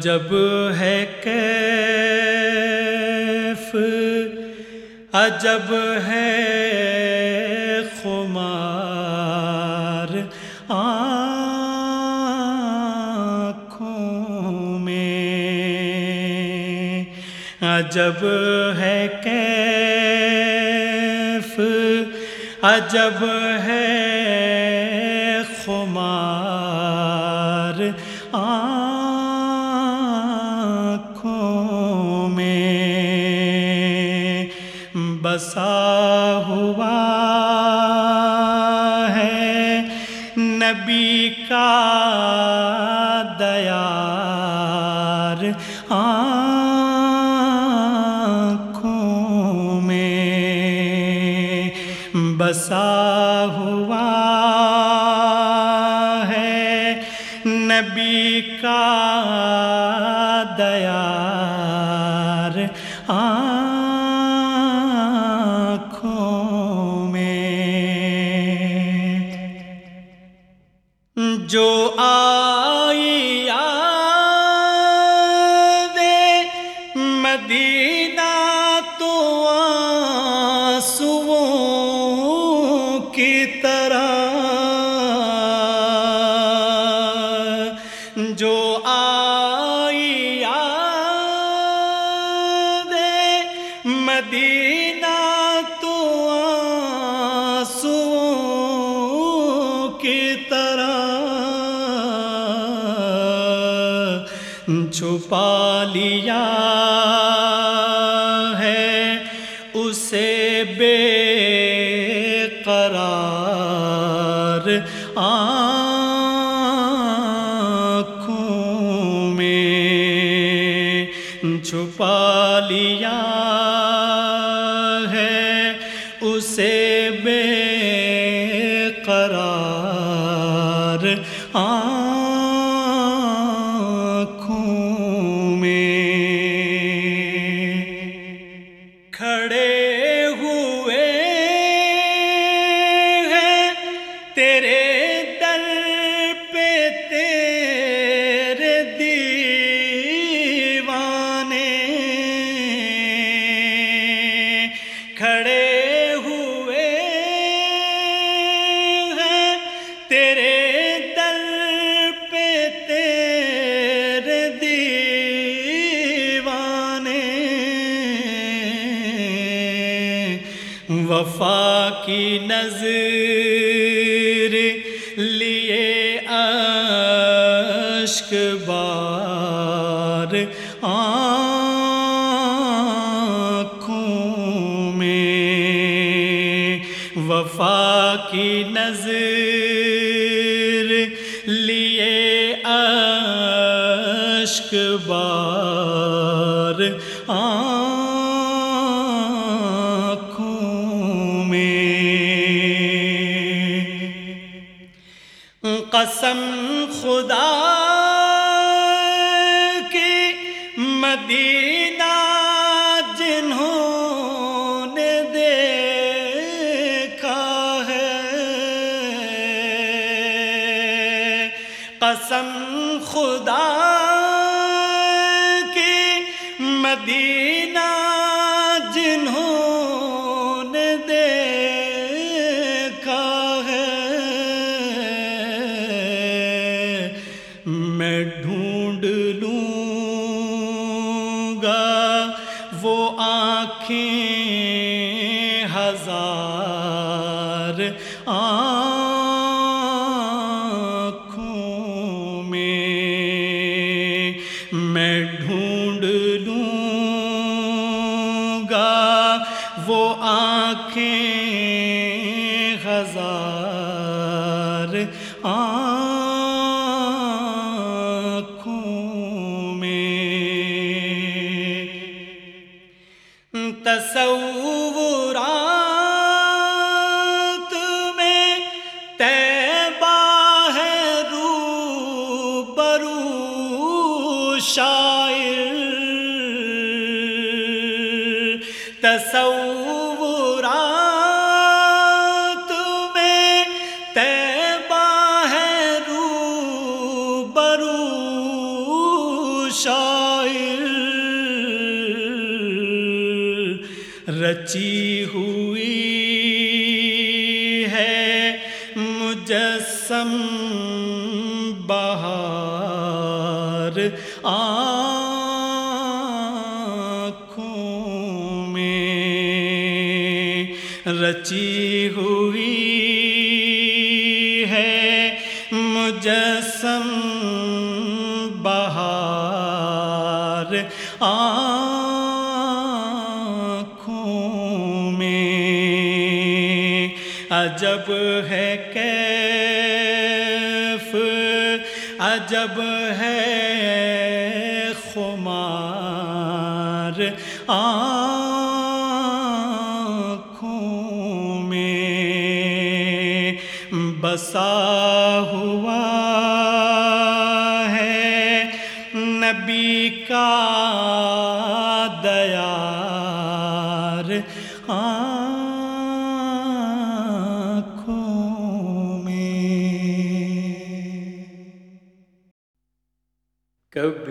جب ہے کیف عجب ہے خمار آنکھوں میں۔ عجب ہے کیف عجب ہے خمار۔ بسا ہوا ہے۔ نبی کا دیار آنکھوں میں بسا ہوا ہے۔ نبی کا دیار آنکھوں جو آئی یاد مدینہ تو آنسوؤں کی طرح جو آئی یاد مدینہ چھپا لیا ہے اسے بے قرار آنکھوں میں چھپا لیا ہے، اسے بے قرار آنکھوں وفا کی نظر لیے اشک بار آنکھوں میں وفا کی نظر لیے اشک بار آنکھوں قسم خدا کی مدینہ جنہوں نے دیکھا ہے۔ قسم خدا کی مدینہ آنکھیں ہزار آنکھوں میں میں ڈھونڈ لوں گا وہ آنکھیں ہزار آنکھوں تصورات میں تیبہ ہے رو برو شاعر رچی ہوئی ہے مجسم بہار آنکھوں میں رچی ہوئی ہے مجسم بہار آنکھوں عجب ہے کیف، عجب ہے خمار، آنکھوں میں بسا ہوا ہے نبی کا دیار، آنکھوں میں کبھی